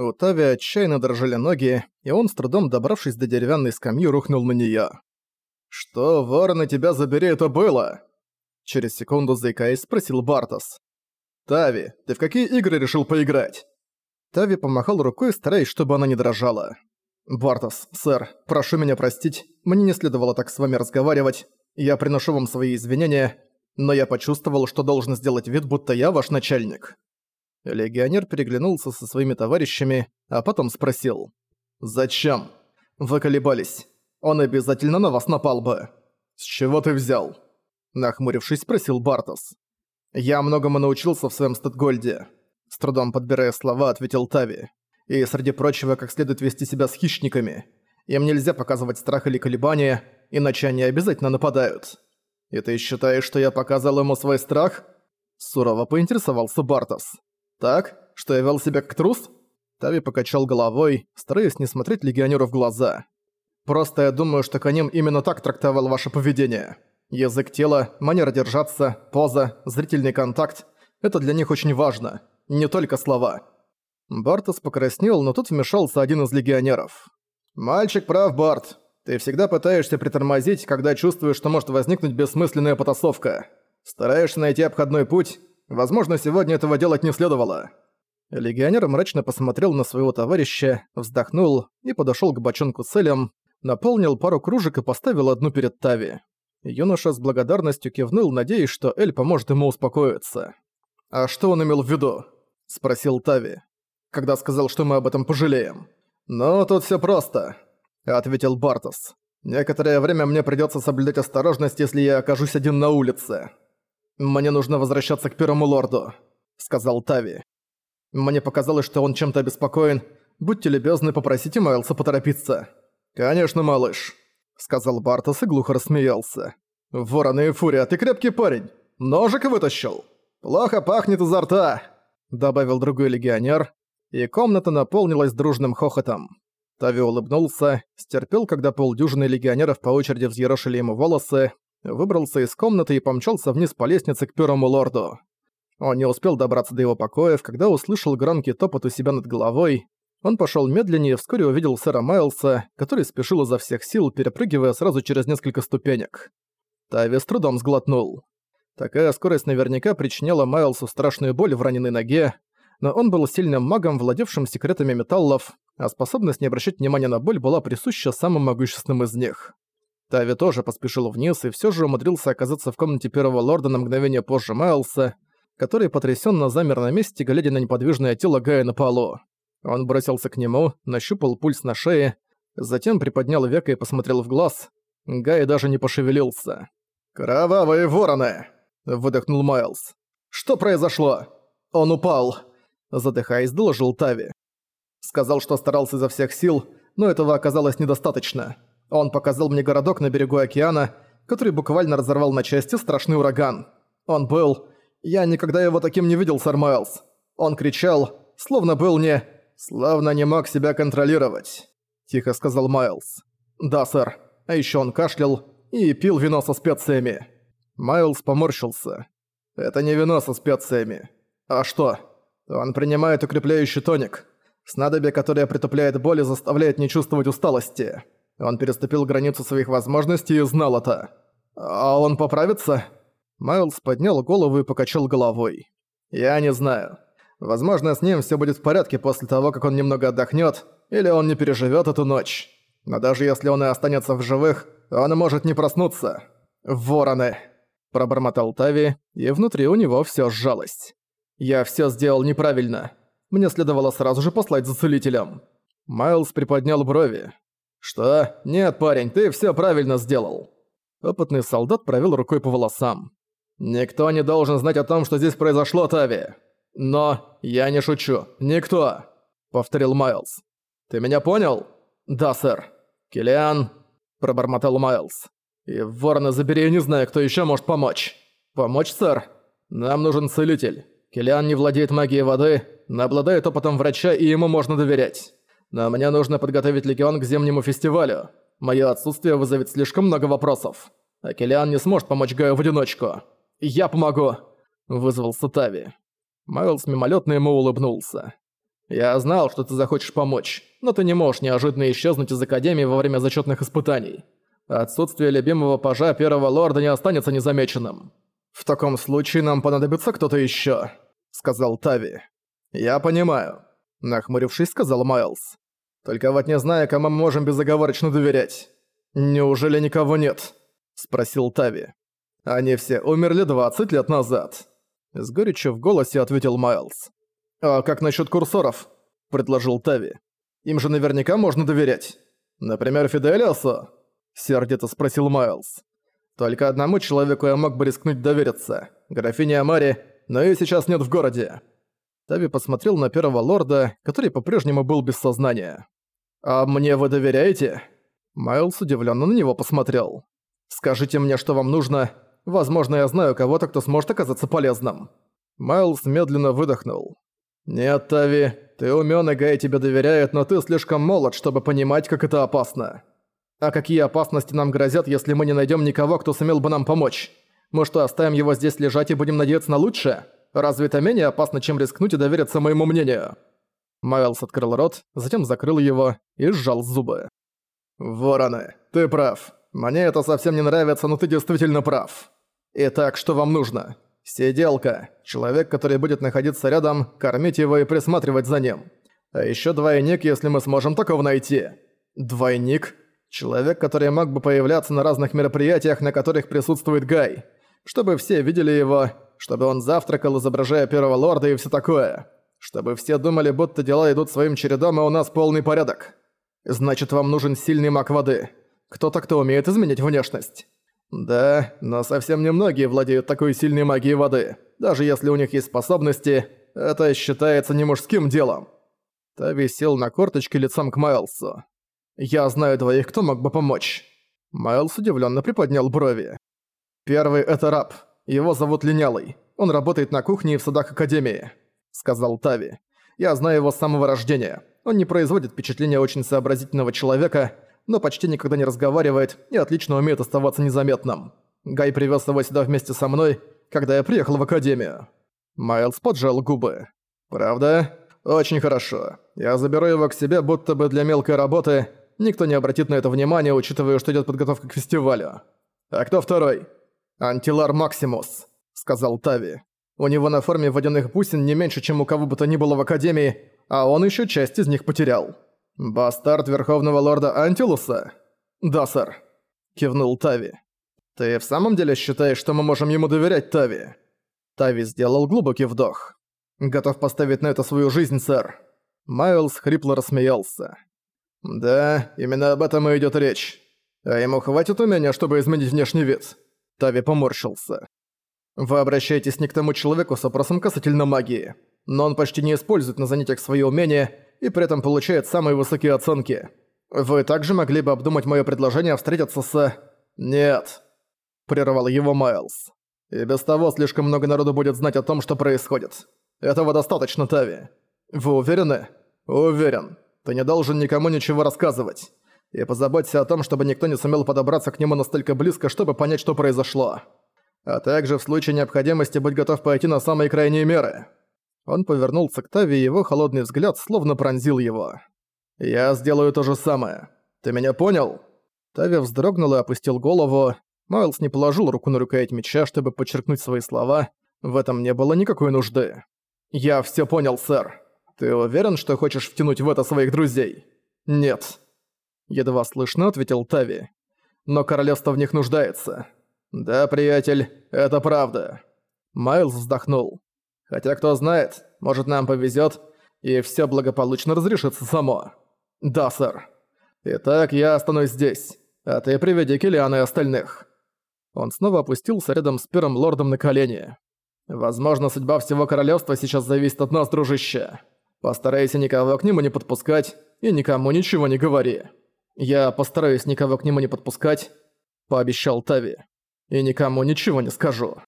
У Тави отчаянно дрожали ноги, и он, с трудом добравшись до деревянной скамьи, рухнул на неё. «Что, ворона, тебя забери, это было?» Через секунду заикаясь, спросил Бартос. «Тави, ты в какие игры решил поиграть?» Тави помахал рукой, стараясь, чтобы она не дрожала. «Бартос, сэр, прошу меня простить, мне не следовало так с вами разговаривать. Я приношу вам свои извинения, но я почувствовал, что должен сделать вид, будто я ваш начальник». Легионер переглянулся со своими товарищами, а потом спросил. «Зачем? Вы колебались. Он обязательно на вас напал бы. С чего ты взял?» Нахмурившись, спросил Бартос. «Я многому научился в своем Статгольде», — с трудом подбирая слова, ответил Тави. «И, среди прочего, как следует вести себя с хищниками. Им нельзя показывать страх или колебания, иначе они обязательно нападают. И ты считаешь, что я показал ему свой страх?» Сурово поинтересовался Бартос. «Так? Что я вел себя как трус?» Тави покачал головой, стараясь не смотреть легионеру в глаза. «Просто я думаю, что Каним именно так трактовал ваше поведение. Язык тела, манера держаться, поза, зрительный контакт – это для них очень важно, не только слова». Бартос покраснел, но тут вмешался один из легионеров. «Мальчик прав, Барт. Ты всегда пытаешься притормозить, когда чувствуешь, что может возникнуть бессмысленная потасовка. Стараешься найти обходной путь, Возможно, сегодня этого делать не следовало». Легионер мрачно посмотрел на своего товарища, вздохнул и подошёл к бочонку с Элем, наполнил пару кружек и поставил одну перед Тави. Юноша с благодарностью кивнул, надеясь, что Эль поможет ему успокоиться. «А что он имел в виду?» – спросил Тави. «Когда сказал, что мы об этом пожалеем». «Ну, тут всё просто», – ответил Бартос. «Некоторое время мне придётся соблюдать осторожность, если я окажусь один на улице». «Мне нужно возвращаться к Первому Лорду», — сказал Тави. «Мне показалось, что он чем-то обеспокоен. Будьте любезны, попросите Майлса поторопиться». «Конечно, малыш», — сказал Бартос и глухо рассмеялся. «Ворон и Фурия, ты крепкий парень. Ножик вытащил. Плохо пахнет изо рта», — добавил другой легионер, и комната наполнилась дружным хохотом. Тави улыбнулся, стерпел, когда полдюжины легионеров по очереди взъерошили ему волосы, выбрался из комнаты и помчался вниз по лестнице к первому лорду. Он не успел добраться до его покоев, когда услышал громкий топот у себя над головой. Он пошёл медленнее и вскоре увидел сэра Майлса, который спешил изо всех сил, перепрыгивая сразу через несколько ступенек. Тави с трудом сглотнул. Такая скорость наверняка причиняла Майлсу страшную боль в раненой ноге, но он был сильным магом, владевшим секретами металлов, а способность не обращать внимания на боль была присуща самым могущественным из них. Тави тоже поспешил вниз и все же умудрился оказаться в комнате первого лорда на мгновение позже Майлса, который потрясенно замер на месте, глядя на неподвижное тело Гая на полу. Он бросился к нему, нащупал пульс на шее, затем приподнял веко и посмотрел в глаз. Гай даже не пошевелился. «Кровавые вороны!» – выдохнул Майлз. «Что произошло?» «Он упал!» – задыхаясь, доложил Тави. Сказал, что старался изо всех сил, но этого оказалось недостаточно. Он показал мне городок на берегу океана, который буквально разорвал на части страшный ураган. Он был... Я никогда его таким не видел, сэр Майлз. Он кричал, словно был не... Славно не мог себя контролировать», – тихо сказал Майлз. «Да, сэр. А еще он кашлял и пил вино со специями». Майлз поморщился. «Это не вино со специями. А что? Он принимает укрепляющий тоник. Снадобье, которое притупляет боль и заставляет не чувствовать усталости». Он переступил границу своих возможностей и знал это. А он поправится? Майлз поднял голову и покачал головой. Я не знаю. Возможно, с ним все будет в порядке после того, как он немного отдохнет, или он не переживет эту ночь. Но даже если он и останется в живых, он может не проснуться. Вороны! Пробормотал Тави, и внутри у него все сжалось. Я все сделал неправильно. Мне следовало сразу же послать за целителем. Майлз приподнял брови. «Что? Нет, парень, ты все правильно сделал». Опытный солдат провел рукой по волосам. «Никто не должен знать о том, что здесь произошло, Тави. Но я не шучу. Никто!» — повторил Майлз. «Ты меня понял?» «Да, сэр». «Киллиан», — пробормотал Майлз. «И ворона забери, не знаю, кто еще может помочь». «Помочь, сэр? Нам нужен целитель. Киллиан не владеет магией воды, но обладает опытом врача, и ему можно доверять. Но мне нужно подготовить легион к зимнему фестивалю. Моё отсутствие вызовет слишком много вопросов. А Келиан не сможет помочь Гаю в одиночку. Я помогу!» – вызвался Тави. Майлз мимолетно ему улыбнулся. Я знал, что ты захочешь помочь, но ты не можешь неожиданно исчезнуть из Академии во время зачетных испытаний. Отсутствие любимого пажа Первого Лорда не останется незамеченным. В таком случае нам понадобится кто-то еще, сказал Тави. Я понимаю, нахмурившись, сказал Майлз. Только вот не знаю, кому мы можем безоговорочно доверять. Неужели никого нет? спросил Тави. Они все умерли 20 лет назад. С горечью в голосе ответил Майлз. «А как насчет курсоров?» – предложил Тави. «Им же наверняка можно доверять. Например, Фиделиосу?» – сердито спросил Майлз. «Только одному человеку я мог бы рискнуть довериться. Графине Амари, но ее сейчас нет в городе». Тави посмотрел на первого лорда, который по-прежнему был без сознания. «А мне вы доверяете?» Майлз удивленно на него посмотрел. «Скажите мне, что вам нужно. Возможно, я знаю кого-то, кто сможет оказаться полезным». Майлз медленно выдохнул. «Нет, Тави, ты умён и Гай тебе доверяет, но ты слишком молод, чтобы понимать, как это опасно. А какие опасности нам грозят, если мы не найдём никого, кто сумел бы нам помочь? Мы что, оставим его здесь лежать и будем надеяться на лучшее? Разве это менее опасно, чем рискнуть и довериться моему мнению?» Майлз открыл рот, затем закрыл его и сжал зубы. «Вороны, ты прав. Мне это совсем не нравится, но ты действительно прав. Итак, что вам нужно?» Сиделка. Человек, который будет находиться рядом, кормить его и присматривать за ним. А ещё двойник, если мы сможем такого найти. Двойник? Человек, который мог бы появляться на разных мероприятиях, на которых присутствует Гай. Чтобы все видели его, чтобы он завтракал, изображая первого лорда и всё такое. Чтобы все думали, будто дела идут своим чередом, а у нас полный порядок. Значит, вам нужен сильный маг воды. Кто-то, кто умеет изменить внешность. Да, но совсем немногие владеют такой сильной магией воды. Даже если у них есть способности, это считается не мужским делом. Тави сел на корточки лицом к Майлсу. «Я знаю двоих, кто мог бы помочь». Майлз удивленно приподнял брови. «Первый — это раб. Его зовут Линялый. Он работает на кухне и в садах Академии», — сказал Тави. «Я знаю его с самого рождения. Он не производит впечатления очень сообразительного человека, но почти никогда не разговаривает и отлично умеет оставаться незаметным. Гай привез его сюда вместе со мной, когда я приехал в академию. Майлз поджал губы. «Правда? Очень хорошо. Я заберу его к себе, будто бы для мелкой работы. Никто не обратит на это внимания, учитывая, что идет подготовка к фестивалю. А кто второй?» «Антилар Максимус», — сказал Тави. «У него на форме водяных бусин не меньше, чем у кого бы то ни было в Академии, а он еще часть из них потерял». «Бастард Верховного Лорда Антилуса?» «Да, сэр», — кивнул Тави. «Ты в самом деле считаешь, что мы можем ему доверять, Тави?» Тави сделал глубокий вдох. «Готов поставить на это свою жизнь, сэр». Майлз хрипло рассмеялся. «Да, именно об этом и идёт речь. А ему хватит умения, чтобы изменить внешний вид?» Тави поморщился. «Вы обращаетесь не к тому человеку с вопросом касательно магии, но он почти не использует на занятиях свои умения и при этом получает самые высокие оценки. Вы также могли бы обдумать моё предложение встретиться с... Нет. Прервал его Майлз. И без того слишком много народу будет знать о том, что происходит. Этого достаточно, Тави. Вы уверены? Уверен. Ты не должен никому ничего рассказывать. И позаботься о том, чтобы никто не сумел подобраться к нему настолько близко, чтобы понять, что произошло. А также в случае необходимости будь готов пойти на самые крайние меры. Он повернулся к Тави, и его холодный взгляд словно пронзил его. «Я сделаю то же самое. Ты меня понял?» Тави вздрогнул и опустил голову. Майлз не положил руку на рукоять меча, чтобы подчеркнуть свои слова. В этом не было никакой нужды. «Я все понял, сэр. Ты уверен, что хочешь втянуть в это своих друзей?» «Нет». Едва слышно ответил Тави. «Но королевство в них нуждается». «Да, приятель, это правда». Майлз вздохнул. Хотя кто знает, может нам повезет, и все благополучно разрешится само. Да, сэр. Итак, я останусь здесь, а ты приведи Киллиана и остальных. Он снова опустился рядом с первым лордом на колени. Возможно, судьба всего королевства сейчас зависит от нас, дружище. Постарайся никого к нему не подпускать и никому ничего не говори. Я постараюсь никого к нему не подпускать, пообещал Тави. И никому ничего не скажу.